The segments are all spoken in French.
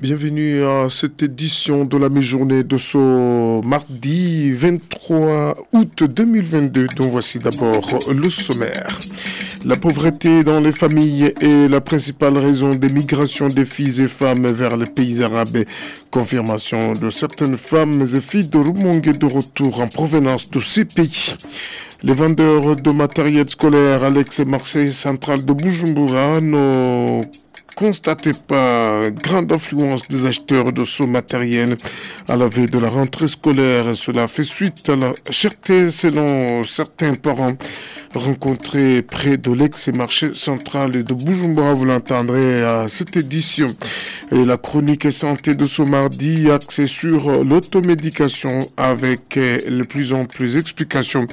Bienvenue à cette édition de la mi-journée de ce mardi 23 août 2022 dont voici d'abord le sommaire. La pauvreté dans les familles est la principale raison des migrations des filles et femmes vers les pays arabes. Confirmation de certaines femmes et filles de Rumongue de retour en provenance de ces pays. Les vendeurs de matériel scolaire Alex Marseille central de Bujumbura n'ont constaté pas grande influence des acheteurs de ce matériel à la veille de la rentrée scolaire. Cela fait suite à la cherté selon certains parents rencontrés près de l'ex-marché central de Bujumbura. Vous l'entendrez à cette édition. Et la chronique santé de ce mardi axée sur l'automédication avec de plus en plus explications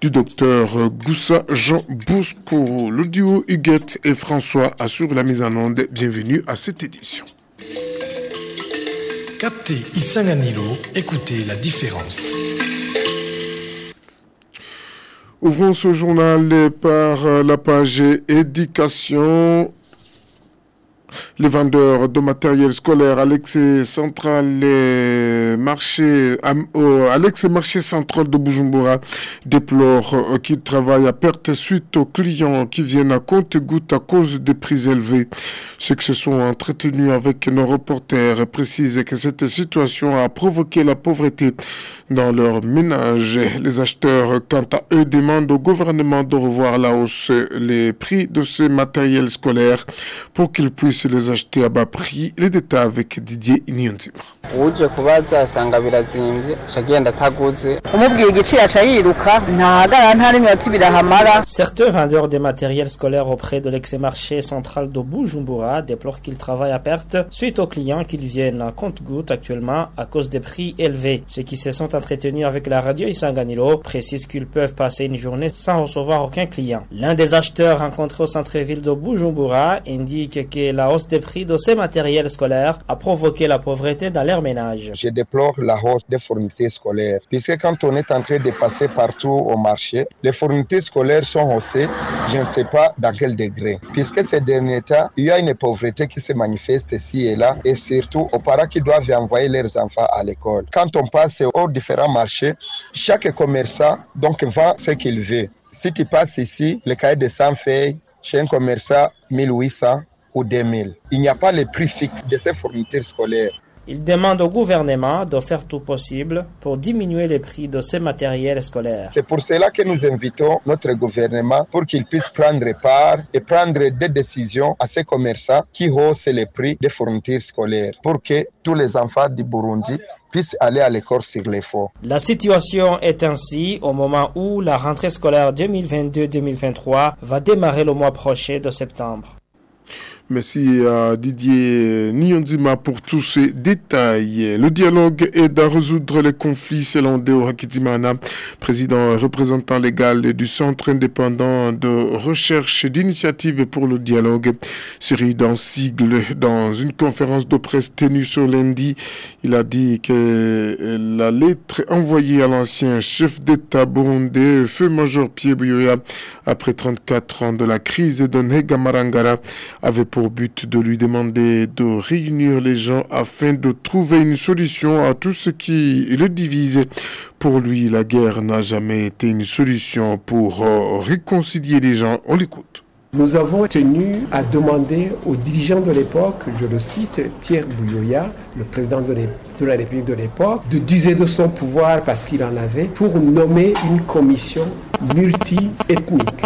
du docteur Goussa Jean Bosco. Le duo Huguette et François assurent la mise en onde. Bienvenue à cette édition. Captez Isanganilo, écoutez la différence. Ouvrons ce journal par la page éducation. Les vendeurs de matériel scolaire Alex Central marché Alex Marché Central de Bujumbura déplore qu'ils travaillent à perte suite aux clients qui viennent à compte-goutte à cause des prix élevés. Ceux qui se sont entretenus avec nos reporters précisent que cette situation a provoqué la pauvreté dans leur ménage. Les acheteurs, quant à eux, demandent au gouvernement de revoir la hausse les prix de ces matériels scolaires pour qu'ils puissent les acheter à bas prix. Les détails avec Didier Inyonzima. uje kubaza asanga birazimvye agenda ataguze umubwiye igiciro aca yiruka ntahagarara nta n'iminota ibiri ahamara Certains vendeurs de matériel scolaire auprès de l'ex-marché central de Bujumbura déplorent qu'ils travaillent à perte suite aux clients qu'ils viennent à compte-goutte actuellement à cause des prix élevés. Ceux qui se sont entretenus avec la radio Isanganilo précisent qu'ils peuvent passer une journée sans recevoir aucun client. L'un des acheteurs rencontrés au centre-ville de Bujumbura indique que la hausse des prix de ces matériels scolaires a provoqué la pauvreté dans leur ménage. Je déplore la hausse des fournitures scolaires, puisque quand on est en train de passer partout au marché, les fournitures scolaires sont haussées, je ne sais pas dans quel degré. Puisque ces derniers temps, il y a une pauvreté qui se manifeste ici et là, et surtout aux parents qui doivent envoyer leurs enfants à l'école. Quand on passe aux différents marchés, chaque commerçant donc vend ce qu'il veut. Si tu passes ici, le cahier de 100 feuilles, chez un commerçant, 1800 ou 2000. Il n'y a pas le prix fixe de ces fournitures scolaires. Il demande au gouvernement de faire tout possible pour diminuer les prix de ces matériels scolaires. C'est pour cela que nous invitons notre gouvernement pour qu'il puisse prendre part et prendre des décisions à ces commerçants qui haussent les prix des fournitures scolaires pour que tous les enfants du Burundi puissent aller à l'école sur les fonds. La situation est ainsi au moment où la rentrée scolaire 2022-2023 va démarrer le mois prochain de septembre. Merci à Didier Nyonzima pour tous ces détails. Le dialogue aide à résoudre les conflits selon Deo Hakitimana, président et représentant légal du Centre indépendant de recherche d'initiative pour le dialogue. Série d'un sigle dans une conférence de presse tenue ce lundi. Il a dit que la lettre envoyée à l'ancien chef d'État burundais, Feu Major Pierre Buyoya, après 34 ans de la crise de Nega Marangara, avait pour but de lui demander de réunir les gens afin de trouver une solution à tout ce qui le divise. Pour lui, la guerre n'a jamais été une solution pour euh, réconcilier les gens. On l'écoute. Nous avons tenu à demander aux dirigeants de l'époque, je le cite, Pierre Bouyoya, le président de, la République de l'époque, de d'user de son pouvoir parce qu'il en avait pour nommer une commission multi-ethnique.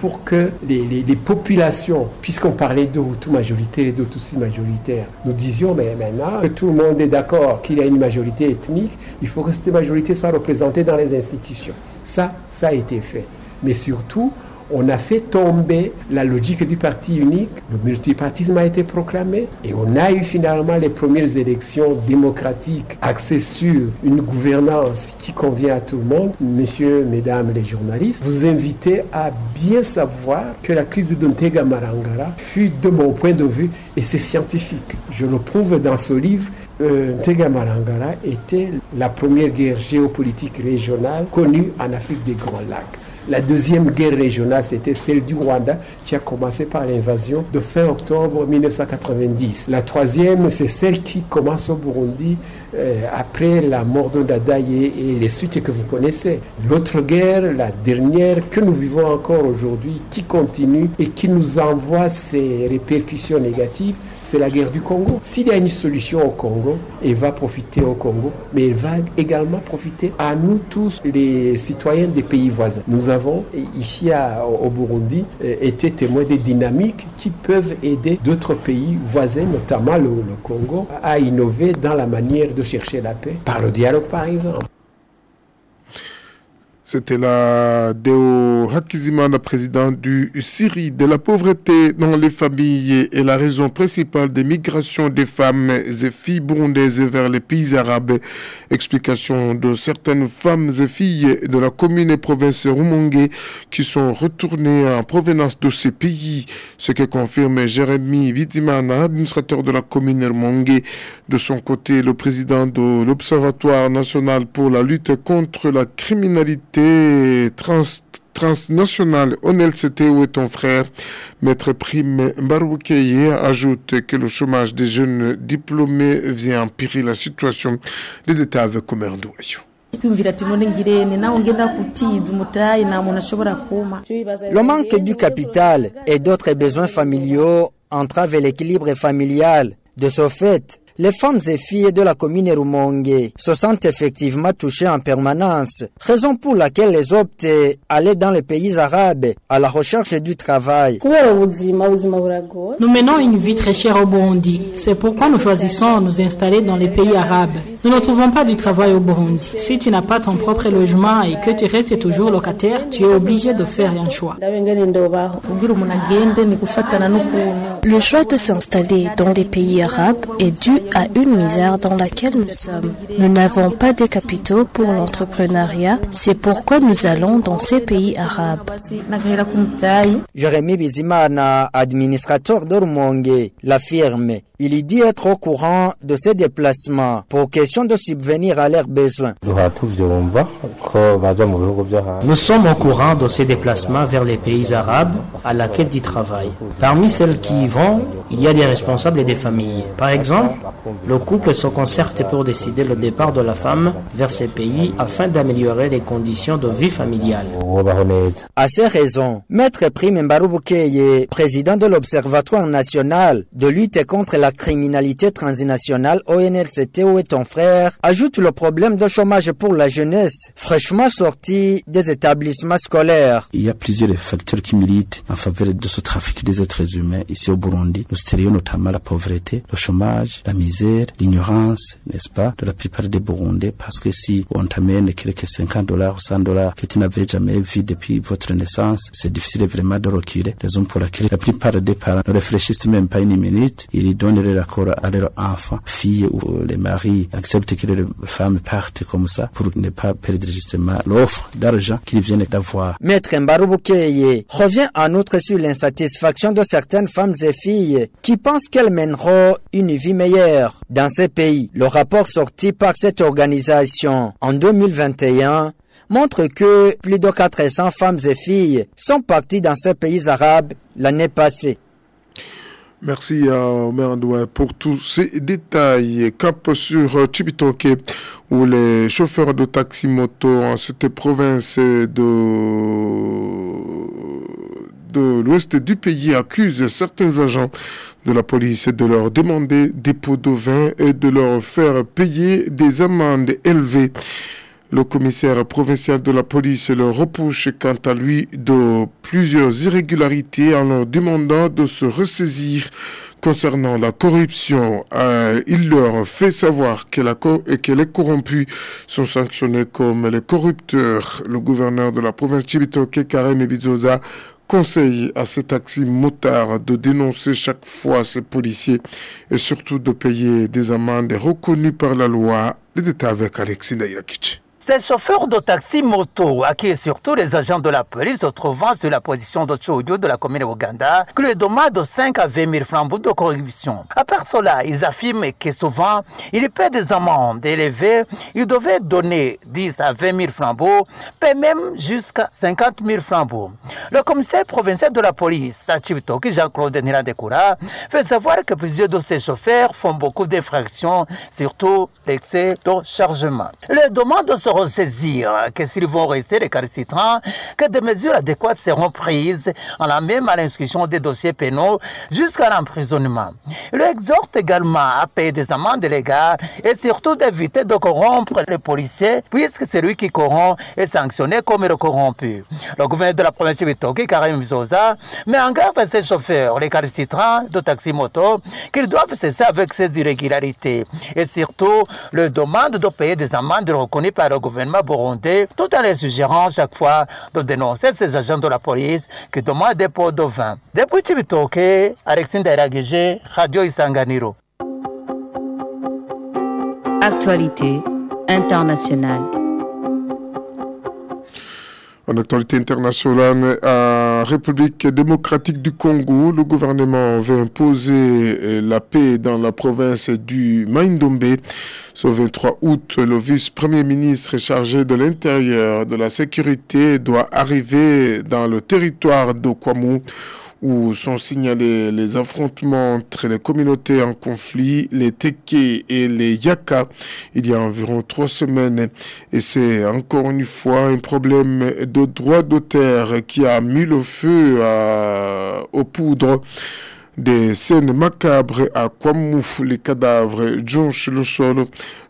Pour que les, les, les populations, puisqu'on parlait de Hutu majoritaire et de Tutsi majoritaire, nous disions, mais maintenant que tout le monde est d'accord qu'il y a une majorité ethnique, il faut que cette majorité soit représentée dans les institutions. Ça, ça a été fait. Mais surtout, on a fait tomber la logique du parti unique, le multipartisme a été proclamé et on a eu finalement les premières élections démocratiques axées sur une gouvernance qui convient à tout le monde. Messieurs, mesdames les journalistes, vous invitez à bien savoir que la crise de Dontega Marangara fut de mon point de vue, et c'est scientifique, je le prouve dans ce livre, euh, Marangara était la première guerre géopolitique régionale connue en Afrique des Grands Lacs. La deuxième guerre régionale, c'était celle du Rwanda qui a commencé par l'invasion de fin octobre 1990. La troisième, c'est celle qui commence au Burundi euh, après la mort de Dadaye et les suites que vous connaissez. L'autre guerre, la dernière que nous vivons encore aujourd'hui, qui continue et qui nous envoie ses répercussions négatives, c'est la guerre du Congo. S'il y a une solution au Congo, elle va profiter au Congo, mais elle va également profiter à nous tous, les citoyens des pays voisins. Nous avons ici au Burundi euh, été témoins des dynamiques qui peuvent aider d'autres pays voisins, notamment le, le Congo, à innover dans la manière de chercher la paix, par le dialogue par exemple. C'était la Deo Hakizimana, président du Syrie. De la pauvreté dans les familles est la raison principale des migrations des femmes et filles burundaises vers les pays arabes. Explication de certaines femmes et filles de la commune et province Rumongue qui sont retournées en provenance de ces pays. Ce que confirme Jérémy Vidimana, administrateur de la commune Rumongue. De son côté, le président de l'Observatoire national pour la lutte contre la criminalité trans, transnationale ONLCT où est ton frère, Maître Prime Baroukeye ajoute que le chômage des jeunes diplômés vient empirer la situation. Des détails avec Omer Ndouayo. Le manque du capital et d'autres besoins familiaux entravent l'équilibre familial. De ce fait, les femmes et filles de la commune Rumongue se sentent effectivement touchées en permanence, raison pour laquelle elles optent à aller dans les pays arabes à la recherche du travail. Nous menons une vie très chère au Burundi. C'est pourquoi nous choisissons de nous installer dans les pays arabes. Nous ne trouvons pas du travail au Burundi. Si tu n'as pas ton propre logement et que tu restes toujours locataire, tu es obligé de faire un choix. Le choix de s'installer dans les pays arabes est dû à une misère dans laquelle nous sommes. Nous n'avons pas de capitaux pour l'entrepreneuriat, c'est pourquoi nous allons dans ces pays arabes. Jérémy Bizimana, administrateur d'Ormongue, l'affirme. Il y dit être au courant de ces déplacements pour question de subvenir à leurs besoins. Nous sommes au courant de ces déplacements vers les pays arabes à la quête du travail. Parmi celles qui y vont, il y a des responsables et des familles. Par exemple, le couple se concerte pour décider le départ de la femme vers ces pays afin d'améliorer les conditions de vie familiale. À ces raisons, Maître Prime Mbaroubukeye, président de l'Observatoire national de lutte contre la criminalité transnationale ONLCT où est ton frère, ajoute le problème de chômage pour la jeunesse, fraîchement sortie des établissements scolaires. Il y a plusieurs facteurs qui militent en faveur de ce trafic des êtres humains ici au Burundi. Nous serions notamment la pauvreté, le chômage, la misère, l'ignorance, n'est-ce pas, de la plupart des Burundais, parce que si on t'amène quelques 50 dollars ou 100 dollars que tu n'avais jamais vu depuis votre naissance, c'est difficile vraiment de reculer. Raison pour laquelle la plupart des parents ne réfléchissent même pas une minute, ils donnent à leurs enfants, filles ou les maris, acceptent que les femmes partent comme ça pour ne pas perdre justement l'offre d'argent qu'ils viennent d'avoir. Maître Mbaroubukeye revient en outre sur l'insatisfaction de certaines femmes et filles qui pensent qu'elles mèneront une vie meilleure dans ces pays. Le rapport sorti par cette organisation en 2021 montre que plus de 400 femmes et filles sont parties dans ces pays arabes l'année passée. Merci à Omer Andouin pour tous ces détails. Cap sur Chibitoke, où les chauffeurs de taxi-moto en cette province de, de l'ouest du pays accusent certains agents de la police de leur demander dépôt de vin et de leur faire payer des amendes élevées. Le commissaire provincial de la police leur reproche quant à lui de plusieurs irrégularités en leur demandant de se ressaisir concernant la corruption. Euh, il leur fait savoir que, que les corrompus sont sanctionnés comme les corrupteurs. Le gouverneur de la province Chibitoke, Karem Ebizoza, conseille à ces taxis motards de dénoncer chaque fois ces policiers et surtout de payer des amendes reconnues par la loi. Les détails avec Alexis Nairakichi. Ces chauffeurs de taxi moto, à qui surtout les agents de la police se trouvant sur la position de de la commune Ouganda, que le demandent de 5 à 20 000 francs de corruption. À part cela, ils affirment que souvent, ils paient des amendes élevées. Ils devaient donner 10 à 20 000 francs, paient même jusqu'à 50 000 francs. Le commissaire provincial de la police, à Chibitoki, Jean-Claude Nirandekoura, fait savoir que plusieurs de ces chauffeurs font beaucoup d'infractions, surtout l'excès de chargement. Les que s'ils vont rester récalcitrants, que des mesures adéquates seront prises en la même à l'inscription des dossiers pénaux jusqu'à l'emprisonnement. Il exhorte également à payer des amendes légales et surtout d'éviter de corrompre les policiers puisque celui qui corrompt est sanctionné comme le corrompu. Le gouverneur de la province de Bitoki, Karim Zoza, met en garde ses chauffeurs, les récalcitrants de taxi-moto, qu'ils doivent cesser avec ces irrégularités et surtout le demande de payer des amendes reconnues par le gouvernement burundais, tout en les suggérant chaque fois de dénoncer ces agents de la police qui demandent des pots de vin. Depuis Chibitoke, Alexis Ndairagije, Radio Isanganiro. Actualité internationale. En actualité internationale, en République démocratique du Congo, le gouvernement veut imposer la paix dans la province du Maindombe. Ce 23 août, le vice-premier ministre chargé de l'intérieur, de la sécurité, doit arriver dans le territoire d'Okwamu où sont signalés les affrontements entre les communautés en conflit, les Teke et les Yaka, il y a environ trois semaines. Et c'est encore une fois un problème de droit d'auteur qui a mis le feu aux poudres des scènes macabres à Kwamouf, les cadavres jonchent le sol,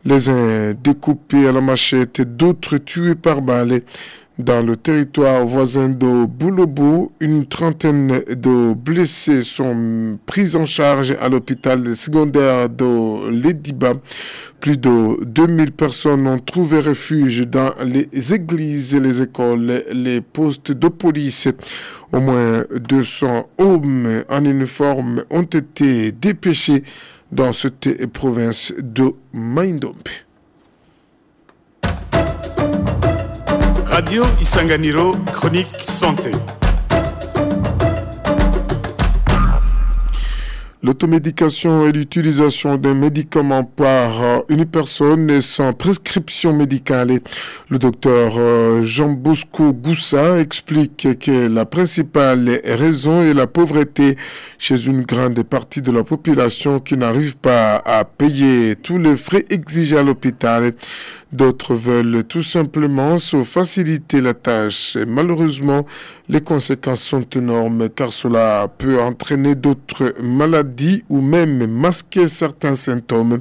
les uns découpés à la machette, d'autres tués par balles. Dans le territoire voisin de Boulobo, une trentaine de blessés sont pris en charge à l'hôpital secondaire de Lediba. Plus de 2000 personnes ont trouvé refuge dans les églises, les écoles, les postes de police. Au moins 200 hommes en uniforme ont été dépêchés dans cette province de Maindombe. Radio Isanganiro, chronique santé. L'automédication est l'utilisation d'un médicament par une personne sans prescription médicale. Le docteur Jean Bosco Goussa explique que la principale raison est la pauvreté chez une grande partie de la population qui n'arrive pas à payer tous les frais exigés à l'hôpital. D'autres veulent tout simplement se faciliter la tâche. Et malheureusement, les conséquences sont énormes car cela peut entraîner d'autres maladies ou même masquer certains symptômes.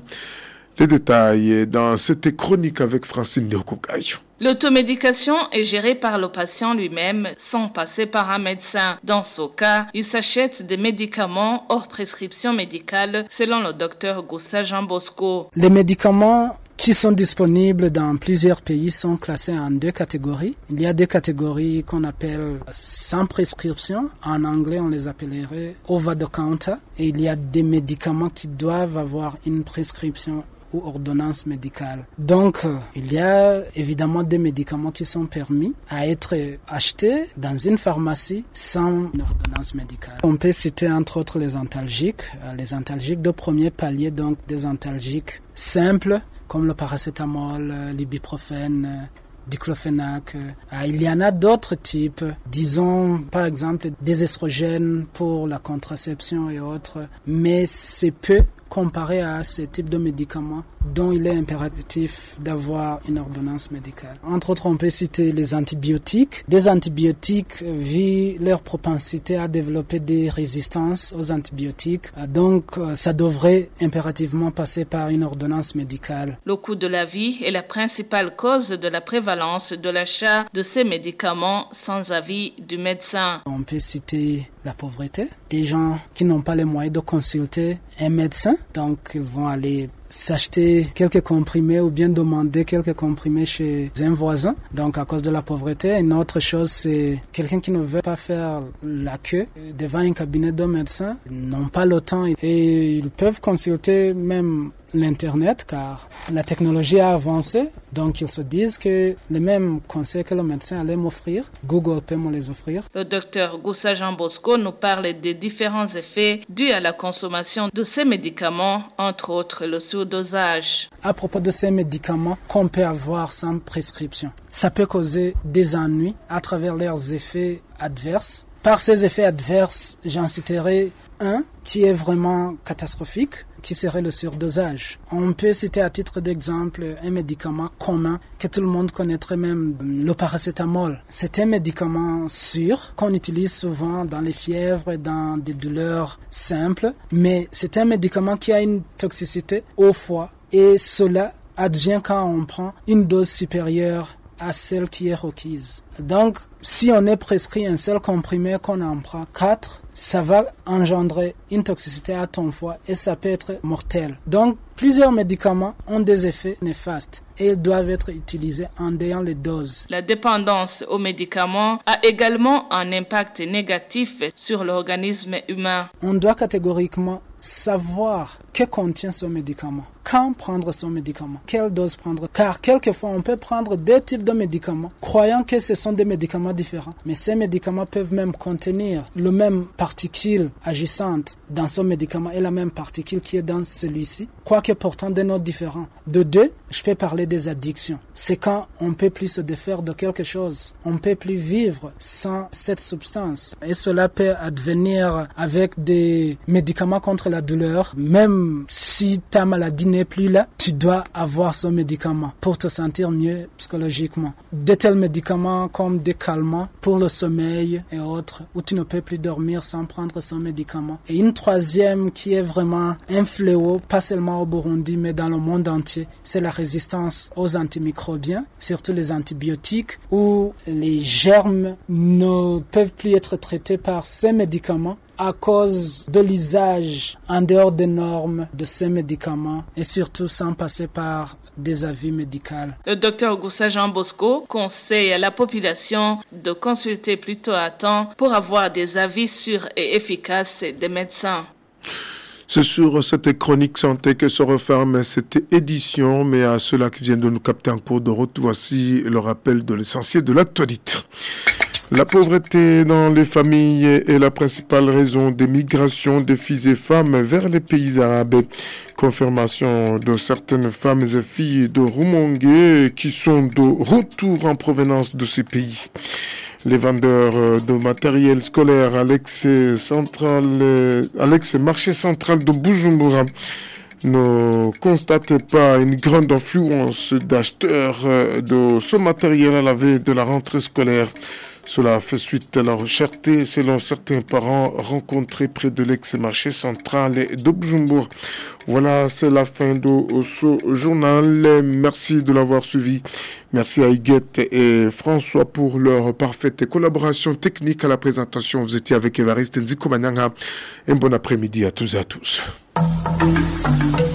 Les détails dans cette chronique avec Francine Neokokayo. L'automédication est gérée par le patient lui-même sans passer par un médecin. Dans ce cas, il s'achète des médicaments hors prescription médicale selon le docteur Goussa Jean Bosco. Les médicaments qui sont disponibles dans plusieurs pays sont classés en deux catégories. Il y a deux catégories qu'on appelle sans prescription. En anglais, on les appellerait over the counter. Et il y a des médicaments qui doivent avoir une prescription ou ordonnance médicale. Donc, euh, il y a évidemment des médicaments qui sont permis à être achetés dans une pharmacie sans ordonnance médicale. On peut citer entre autres les antalgiques, euh, les antalgiques de premier palier, donc des antalgiques simples comme le paracétamol, l'ibuprofène, diclofenac. Il y en a d'autres types, disons par exemple des estrogènes pour la contraception et autres, mais c'est peu comparé à ce type de médicaments dont il est impératif d'avoir une ordonnance médicale. Entre autres, on peut citer les antibiotiques. Des antibiotiques, vu leur propensité à développer des résistances aux antibiotiques, donc ça devrait impérativement passer par une ordonnance médicale. Le coût de la vie est la principale cause de la prévalence de l'achat de ces médicaments sans avis du médecin. On peut citer la pauvreté, des gens qui n'ont pas les moyens de consulter un médecin, donc ils vont aller s'acheter quelques comprimés ou bien demander quelques comprimés chez un voisin. Donc à cause de la pauvreté, une autre chose c'est quelqu'un qui ne veut pas faire la queue devant un cabinet de médecin, ils n'ont pas le temps et ils peuvent consulter même l'Internet car la technologie a avancé. Donc ils se disent que les mêmes conseils que le médecin allait m'offrir, Google peut me les offrir. Le docteur Goussa Jean Bosco nous parle des différents effets dus à la consommation de ces médicaments, entre autres le surdosage. À propos de ces médicaments qu'on peut avoir sans prescription, ça peut causer des ennuis à travers leurs effets adverses. Par ces effets adverses, j'en citerai un qui est vraiment catastrophique, qui serait le surdosage. On peut citer à titre d'exemple un médicament commun que tout le monde connaîtrait même, le paracétamol. C'est un médicament sûr qu'on utilise souvent dans les fièvres et dans des douleurs simples, mais c'est un médicament qui a une toxicité au foie et cela advient quand on prend une dose supérieure à celle qui est requise. Donc, si on est prescrit un seul comprimé qu'on en prend quatre, ça va engendrer une toxicité à ton foie et ça peut être mortel. Donc, plusieurs médicaments ont des effets néfastes et ils doivent être utilisés en ayant les doses. La dépendance aux médicaments a également un impact négatif sur l'organisme humain. On doit catégoriquement savoir que contient ce médicament, quand prendre son médicament, quelle dose prendre. Car quelquefois, on peut prendre deux types de médicaments, croyant que ce sont des médicaments différents. Mais ces médicaments peuvent même contenir le même particule agissante dans ce médicament et la même particule qui est dans celui-ci, quoique portant des notes différents. De deux, je peux parler des addictions. C'est quand on peut plus se défaire de quelque chose. On peut plus vivre sans cette substance. Et cela peut advenir avec des médicaments contre la douleur. Même si ta maladie n'est plus là, tu dois avoir ce médicament pour te sentir mieux psychologiquement. De tels médicaments comme des calmants pour le sommeil et autres, où tu ne peux plus dormir sans prendre ce médicament. Et une troisième qui est vraiment un fléau, pas seulement au Burundi, mais dans le monde entier, c'est la résistance aux antimicrobiens, surtout les antibiotiques, où les germes ne peuvent plus être traités par ces médicaments à cause de l'usage en dehors des normes de ces médicaments et surtout sans passer par des avis médicaux. Le docteur Goussa Jean Bosco conseille à la population de consulter plutôt à temps pour avoir des avis sûrs et efficaces des médecins. C'est sur cette chronique santé que se referme cette édition, mais à ceux-là qui viennent de nous capter en cours de route, voici le rappel de l'essentiel de l'actualité. La pauvreté dans les familles est la principale raison des migrations de filles et femmes vers les pays arabes. Confirmation de certaines femmes et filles de Rumongue qui sont de retour en provenance de ces pays. Les vendeurs de matériel scolaire à l'ex-marché central de Bujumbura ne constatent pas une grande influence d'acheteurs de ce matériel à la veille de la rentrée scolaire. Cela fait suite à la recherche selon certains parents rencontrés près de l'ex-marché central de. Voilà, c'est la fin de ce journal. Merci de l'avoir suivi. Merci à Huguette et François pour leur parfaite collaboration technique à la présentation. Vous étiez avec Evariste Nziko Un bon après-midi à tous et à tous. Thank you.